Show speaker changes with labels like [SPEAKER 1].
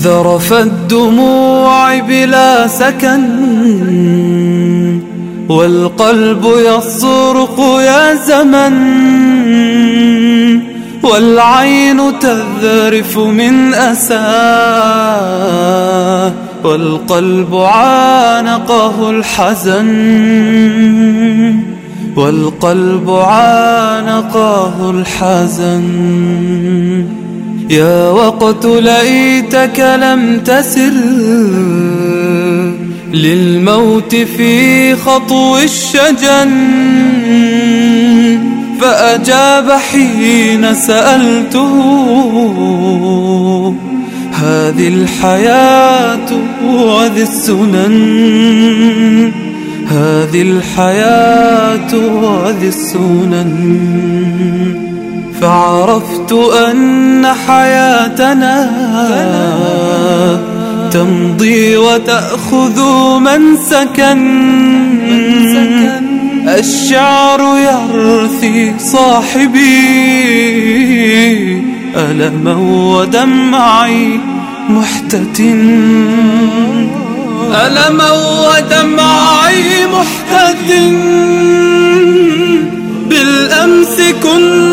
[SPEAKER 1] ذرف الدموع بلا سكن والقلب يصرخ يا زمن والعين تذرف من أساه والقلب عانقه الحزن والقلب عانقه الحزن يا وقت ليتك لم تسر للموت في خطو الشجن. فأجاب حين سألته هذه الحياة وذي السنن هذه الحياة وذي السنن. فعرفت أن حياتنا تمضي وتأخذ من سكن. الشعر يرثي صاحبي ألما ودمعي محتتن ألما ودمعي محتتن بالأمس كنت